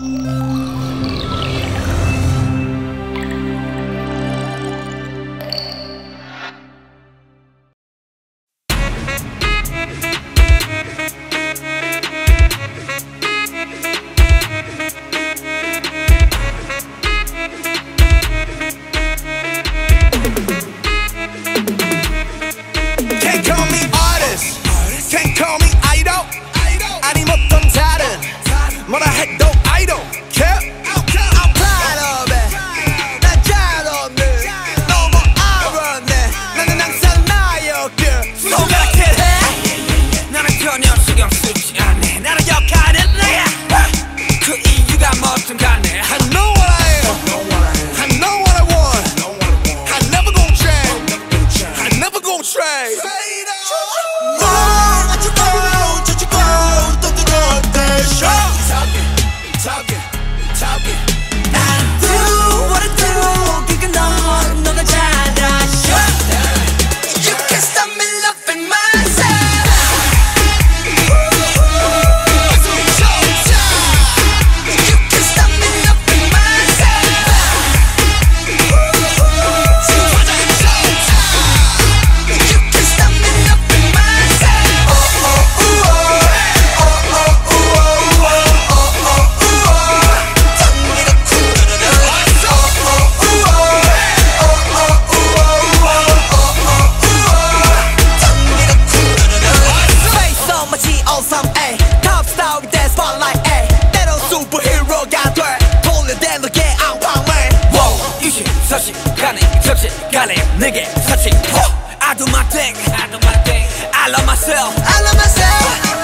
Música 참 ay top star with that spotlight ay 때론 it, 돼 돌려대 touch it, got it, 접시간에 내게 사칭 I do my thing. I do my thing. I love myself. I love myself.